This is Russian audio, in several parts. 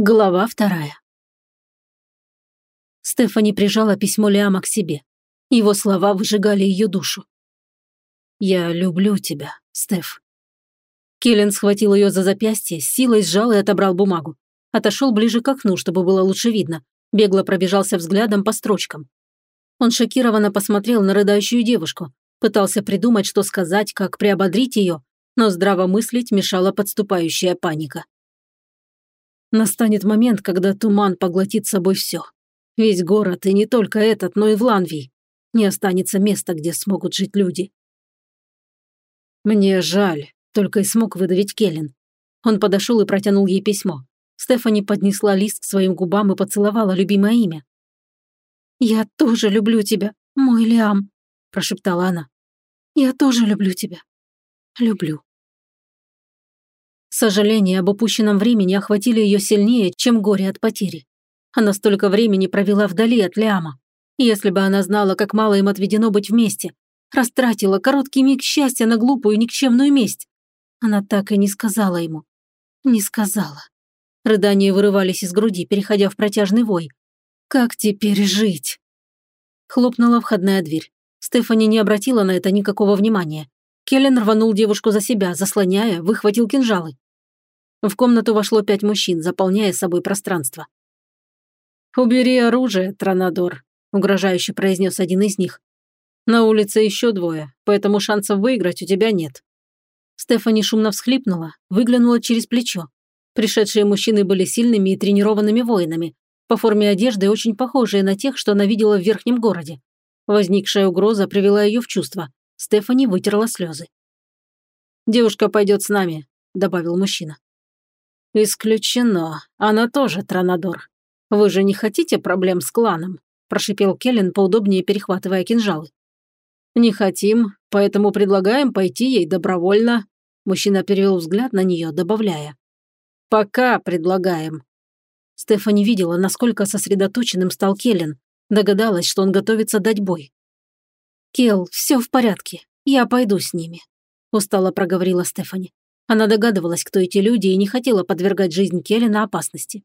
Глава вторая. Стефани прижала письмо Лиама к себе. Его слова выжигали ее душу. «Я люблю тебя, Стеф». Келлен схватил ее за запястье, силой сжал и отобрал бумагу. Отошел ближе к окну, чтобы было лучше видно. Бегло пробежался взглядом по строчкам. Он шокированно посмотрел на рыдающую девушку. Пытался придумать, что сказать, как приободрить ее, но здраво мыслить мешала подступающая паника. Настанет момент, когда туман поглотит собой все. Весь город, и не только этот, но и в Ланвии. Не останется места, где смогут жить люди. «Мне жаль», — только и смог выдавить Келлен. Он подошел и протянул ей письмо. Стефани поднесла лист к своим губам и поцеловала любимое имя. «Я тоже люблю тебя, мой Лиам», – прошептала она. «Я тоже люблю тебя. Люблю». Сожаление об упущенном времени охватили ее сильнее, чем горе от потери. Она столько времени провела вдали от Лиама. Если бы она знала, как мало им отведено быть вместе, растратила короткий миг счастья на глупую никчемную месть. Она так и не сказала ему. Не сказала. Рыдания вырывались из груди, переходя в протяжный вой. Как теперь жить? Хлопнула входная дверь. Стефани не обратила на это никакого внимания. Келлен рванул девушку за себя, заслоняя, выхватил кинжалы. В комнату вошло пять мужчин, заполняя собой пространство. «Убери оружие, Тронадор», – угрожающе произнес один из них. «На улице еще двое, поэтому шансов выиграть у тебя нет». Стефани шумно всхлипнула, выглянула через плечо. Пришедшие мужчины были сильными и тренированными воинами, по форме одежды очень похожие на тех, что она видела в верхнем городе. Возникшая угроза привела ее в чувство. Стефани вытерла слезы. «Девушка пойдет с нами», – добавил мужчина. «Исключено. Она тоже Тронадор. Вы же не хотите проблем с кланом?» – прошипел Келлен, поудобнее перехватывая кинжалы. «Не хотим, поэтому предлагаем пойти ей добровольно». Мужчина перевел взгляд на нее, добавляя. «Пока предлагаем». Стефани видела, насколько сосредоточенным стал Келлен. Догадалась, что он готовится дать бой. «Кел, все в порядке. Я пойду с ними», – устало проговорила Стефани. Она догадывалась, кто эти люди, и не хотела подвергать жизнь Келлена опасности.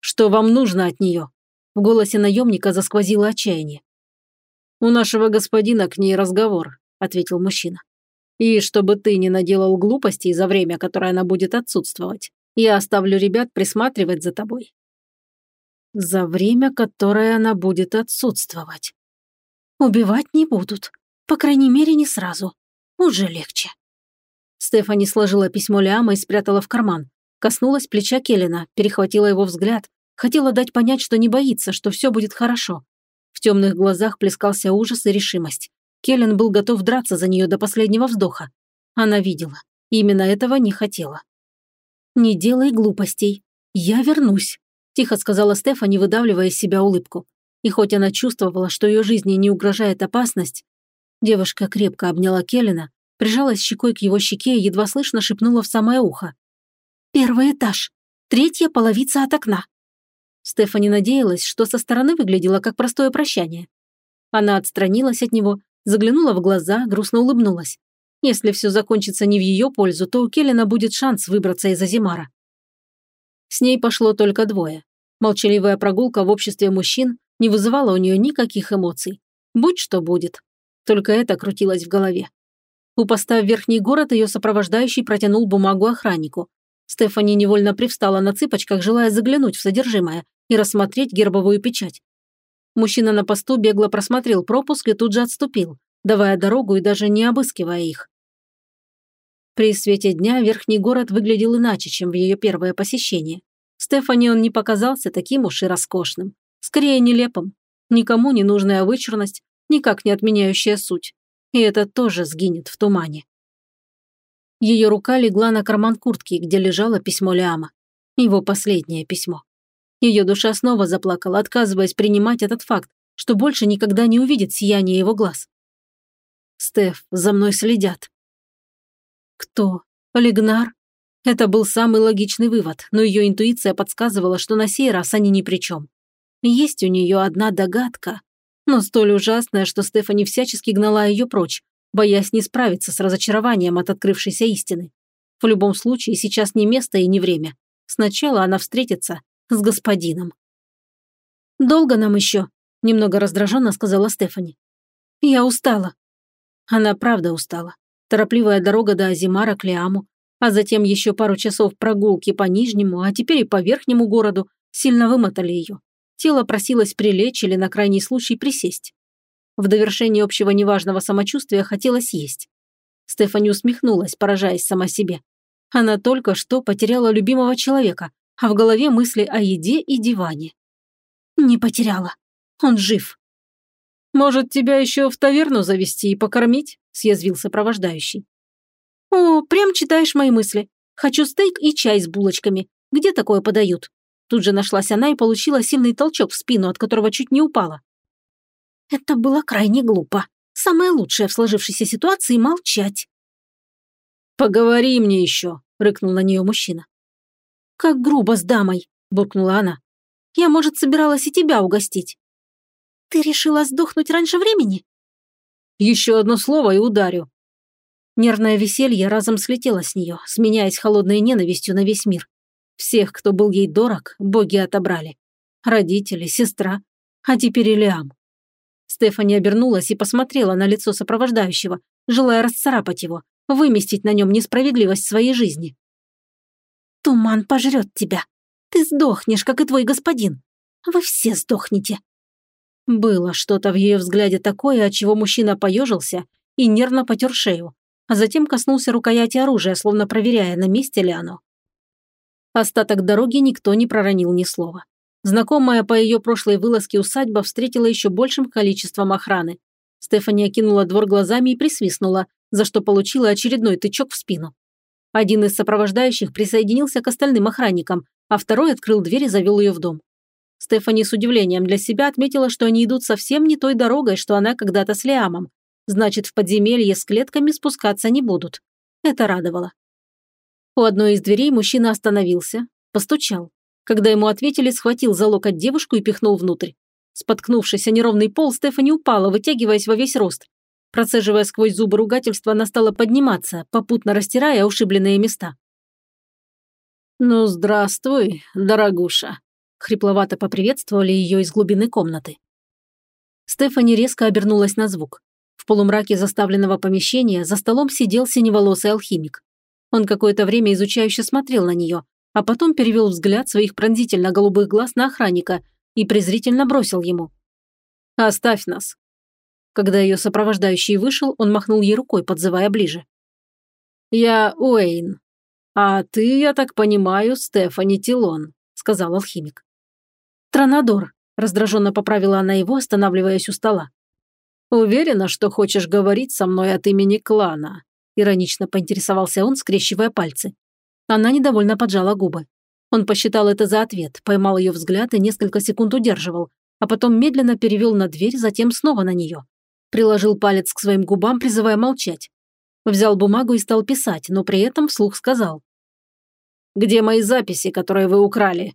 «Что вам нужно от нее?» В голосе наемника засквозило отчаяние. «У нашего господина к ней разговор», – ответил мужчина. «И чтобы ты не наделал глупостей за время, которое она будет отсутствовать, я оставлю ребят присматривать за тобой». «За время, которое она будет отсутствовать». Убивать не будут. По крайней мере, не сразу. Уже легче. Стефани сложила письмо Лиама и спрятала в карман. Коснулась плеча Келлина, перехватила его взгляд. Хотела дать понять, что не боится, что все будет хорошо. В темных глазах плескался ужас и решимость. Келлен был готов драться за нее до последнего вздоха. Она видела. Именно этого не хотела. «Не делай глупостей. Я вернусь», – тихо сказала Стефани, выдавливая из себя улыбку. И хоть она чувствовала, что ее жизни не угрожает опасность, девушка крепко обняла Келлина, прижалась щекой к его щеке и едва слышно шепнула в самое ухо. «Первый этаж. Третья половица от окна». Стефани надеялась, что со стороны выглядело как простое прощание. Она отстранилась от него, заглянула в глаза, грустно улыбнулась. Если все закончится не в ее пользу, то у Келлина будет шанс выбраться из Азимара. С ней пошло только двое. Молчаливая прогулка в обществе мужчин не вызывала у нее никаких эмоций. Будь что будет. Только это крутилось в голове. У поста в верхний город ее сопровождающий протянул бумагу охраннику. Стефани невольно привстала на цыпочках, желая заглянуть в содержимое и рассмотреть гербовую печать. Мужчина на посту бегло просмотрел пропуск и тут же отступил, давая дорогу и даже не обыскивая их. При свете дня верхний город выглядел иначе, чем в ее первое посещение. Стефани он не показался таким уж и роскошным. Скорее нелепым. Никому не нужная вычурность, никак не отменяющая суть. И это тоже сгинет в тумане. Ее рука легла на карман куртки, где лежало письмо Лиама. Его последнее письмо. Ее душа снова заплакала, отказываясь принимать этот факт, что больше никогда не увидит сияние его глаз. «Стеф, за мной следят». «Кто? Лигнар?» Это был самый логичный вывод, но ее интуиция подсказывала, что на сей раз они ни при чем. Есть у нее одна догадка, но столь ужасная, что Стефани всячески гнала ее прочь, боясь не справиться с разочарованием от открывшейся истины. В любом случае, сейчас не место и не время. Сначала она встретится с господином. «Долго нам еще?» – немного раздраженно сказала Стефани. «Я устала». Она правда устала. Торопливая дорога до Азимара к Лиаму, а затем еще пару часов прогулки по Нижнему, а теперь и по Верхнему городу сильно вымотали ее. Тело просилось прилечь или на крайний случай присесть. В довершении общего неважного самочувствия хотелось есть. Стефани усмехнулась, поражаясь сама себе. Она только что потеряла любимого человека, а в голове мысли о еде и диване. Не потеряла. Он жив. «Может, тебя еще в таверну завести и покормить?» – съязвил сопровождающий. «О, прям читаешь мои мысли. Хочу стейк и чай с булочками. Где такое подают?» Тут же нашлась она и получила сильный толчок в спину, от которого чуть не упала. Это было крайне глупо. Самое лучшее в сложившейся ситуации – молчать. «Поговори мне еще», – рыкнул на нее мужчина. «Как грубо с дамой», – буркнула она. «Я, может, собиралась и тебя угостить». «Ты решила сдохнуть раньше времени?» «Еще одно слово и ударю». Нервное веселье разом слетело с нее, сменяясь холодной ненавистью на весь мир. Всех, кто был ей дорог, боги отобрали. Родители, сестра, а теперь и Лиам. Стефани обернулась и посмотрела на лицо сопровождающего, желая расцарапать его, выместить на нем несправедливость своей жизни. «Туман пожрет тебя. Ты сдохнешь, как и твой господин. Вы все сдохнете». Было что-то в ее взгляде такое, от чего мужчина поежился и нервно потер шею, а затем коснулся рукояти оружия, словно проверяя, на месте ли оно. Остаток дороги никто не проронил ни слова. Знакомая по ее прошлой вылазке усадьба встретила еще большим количеством охраны. Стефани окинула двор глазами и присвистнула, за что получила очередной тычок в спину. Один из сопровождающих присоединился к остальным охранникам, а второй открыл дверь и завел ее в дом. Стефани с удивлением для себя отметила, что они идут совсем не той дорогой, что она когда-то с Лиамом. Значит, в подземелье с клетками спускаться не будут. Это радовало. У одной из дверей мужчина остановился, постучал. Когда ему ответили, схватил за локоть девушку и пихнул внутрь. Споткнувшись о неровный пол, Стефани упала, вытягиваясь во весь рост. Процеживая сквозь зубы ругательства, она стала подниматься, попутно растирая ушибленные места. «Ну, здравствуй, дорогуша», – хрипловато поприветствовали ее из глубины комнаты. Стефани резко обернулась на звук. В полумраке заставленного помещения за столом сидел синеволосый алхимик. Он какое-то время изучающе смотрел на нее, а потом перевел взгляд своих пронзительно-голубых глаз на охранника и презрительно бросил ему. «Оставь нас». Когда ее сопровождающий вышел, он махнул ей рукой, подзывая ближе. «Я Уэйн. А ты, я так понимаю, Стефани Тилон», – сказал алхимик. «Тронадор», – раздраженно поправила она его, останавливаясь у стола. «Уверена, что хочешь говорить со мной от имени клана?» – иронично поинтересовался он, скрещивая пальцы. Она недовольно поджала губы. Он посчитал это за ответ, поймал ее взгляд и несколько секунд удерживал, а потом медленно перевел на дверь, затем снова на нее. Приложил палец к своим губам, призывая молчать. Взял бумагу и стал писать, но при этом вслух сказал. «Где мои записи, которые вы украли?»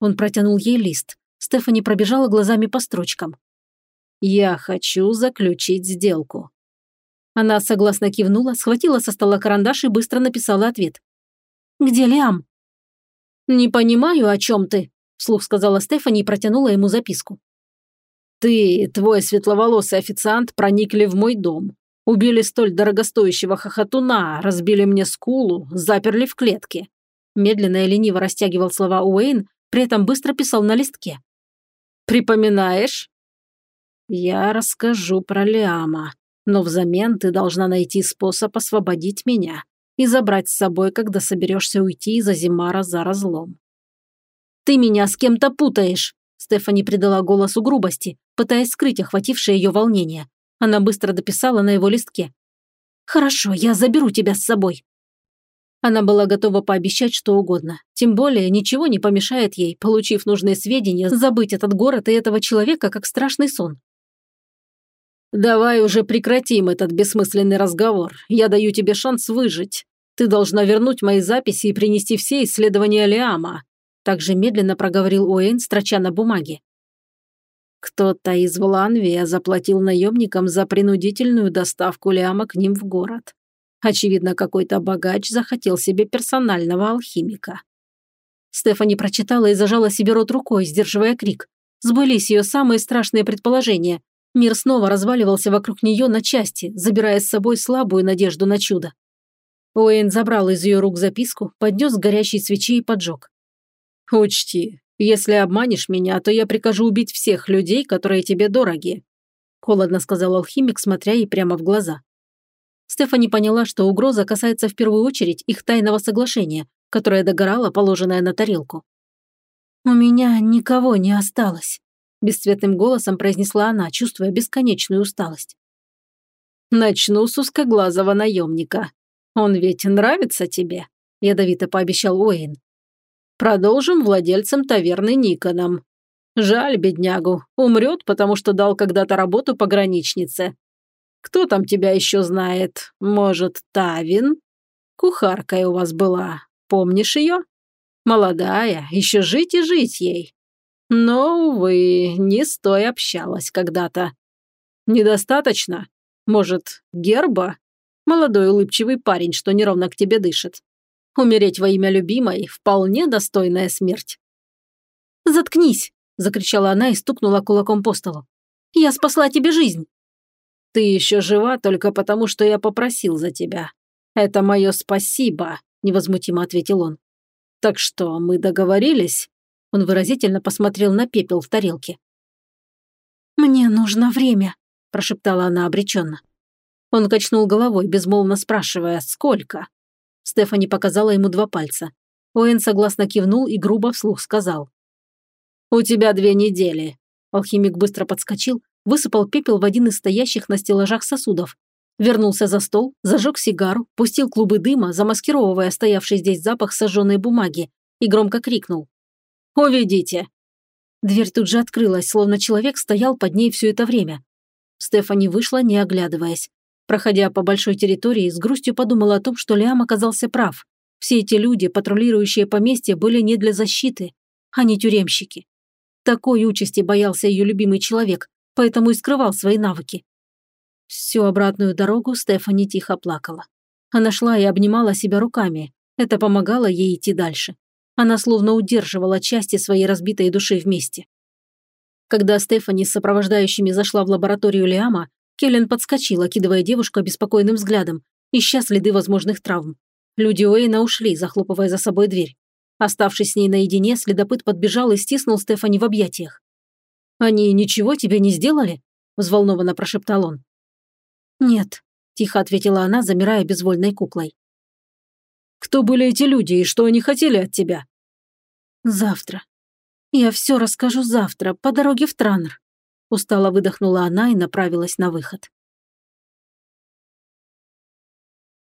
Он протянул ей лист. Стефани пробежала глазами по строчкам. «Я хочу заключить сделку». Она согласно кивнула, схватила со стола карандаш и быстро написала ответ. Где Лиам?» «Не понимаю, о чем ты», – вслух сказала Стефани и протянула ему записку. «Ты, твой светловолосый официант, проникли в мой дом. Убили столь дорогостоящего хохотуна, разбили мне скулу, заперли в клетке». Медленно и лениво растягивал слова Уэйн, при этом быстро писал на листке. «Припоминаешь?» «Я расскажу про Лиама, но взамен ты должна найти способ освободить меня и забрать с собой, когда соберешься уйти из Азимара за разлом. «Ты меня с кем-то путаешь!» Стефани придала голосу грубости, пытаясь скрыть охватившее ее волнение. Она быстро дописала на его листке. «Хорошо, я заберу тебя с собой». Она была готова пообещать что угодно. Тем более ничего не помешает ей, получив нужные сведения, забыть этот город и этого человека как страшный сон. «Давай уже прекратим этот бессмысленный разговор. Я даю тебе шанс выжить. Ты должна вернуть мои записи и принести все исследования Лиама», также медленно проговорил Уэйн, строча на бумаге. Кто-то из Вланвия заплатил наемникам за принудительную доставку Лиама к ним в город. Очевидно, какой-то богач захотел себе персонального алхимика. Стефани прочитала и зажала себе рот рукой, сдерживая крик. Сбылись ее самые страшные предположения. Мир снова разваливался вокруг нее на части, забирая с собой слабую надежду на чудо. Уэйн забрал из ее рук записку, поднес к горящей свечи и поджег. «Учти, если обманешь меня, то я прикажу убить всех людей, которые тебе дороги», холодно сказал алхимик, смотря ей прямо в глаза. Стефани поняла, что угроза касается в первую очередь их тайного соглашения, которое догорало, положенное на тарелку. «У меня никого не осталось», – бесцветным голосом произнесла она, чувствуя бесконечную усталость. «Начну с узкоглазого наемника. Он ведь нравится тебе?» – ядовито пообещал Уэйн. «Продолжим владельцем таверны Никоном. Жаль беднягу, умрет, потому что дал когда-то работу пограничнице. Кто там тебя еще знает? Может, Тавин? Кухаркой у вас была, помнишь ее? Молодая, еще жить и жить ей. Но, увы, не с той общалась когда-то. Недостаточно? Может, герба? Молодой улыбчивый парень, что неровно к тебе дышит. Умереть во имя любимой – вполне достойная смерть. «Заткнись!» – закричала она и стукнула кулаком по столу. «Я спасла тебе жизнь!» «Ты еще жива только потому, что я попросил за тебя. Это мое спасибо», – невозмутимо ответил он. «Так что, мы договорились?» Он выразительно посмотрел на пепел в тарелке. «Мне нужно время», – прошептала она обреченно. Он качнул головой, безмолвно спрашивая, сколько. Стефани показала ему два пальца. Оэн согласно кивнул и грубо вслух сказал. «У тебя две недели». Алхимик быстро подскочил, высыпал пепел в один из стоящих на стеллажах сосудов. Вернулся за стол, зажег сигару, пустил клубы дыма, замаскировывая стоявший здесь запах сожженной бумаги, и громко крикнул. «Уведите!» Дверь тут же открылась, словно человек стоял под ней все это время. Стефани вышла, не оглядываясь. Проходя по большой территории, с грустью подумала о том, что Лиам оказался прав. Все эти люди, патрулирующие поместье, были не для защиты, а не тюремщики. Такой участи боялся ее любимый человек, поэтому и скрывал свои навыки. Всю обратную дорогу Стефани тихо плакала. Она шла и обнимала себя руками. Это помогало ей идти дальше. Она словно удерживала части своей разбитой души вместе. Когда Стефани с сопровождающими зашла в лабораторию Лиама, Келлен подскочил, окидывая девушку беспокойным взглядом, ища следы возможных травм. Люди Уэйна ушли, захлопывая за собой дверь. Оставшись с ней наедине, следопыт подбежал и стиснул Стефани в объятиях. «Они ничего тебе не сделали?» – взволнованно прошептал он. «Нет», – тихо ответила она, замирая безвольной куклой. «Кто были эти люди и что они хотели от тебя?» «Завтра. Я все расскажу завтра, по дороге в Транр», – устало выдохнула она и направилась на выход.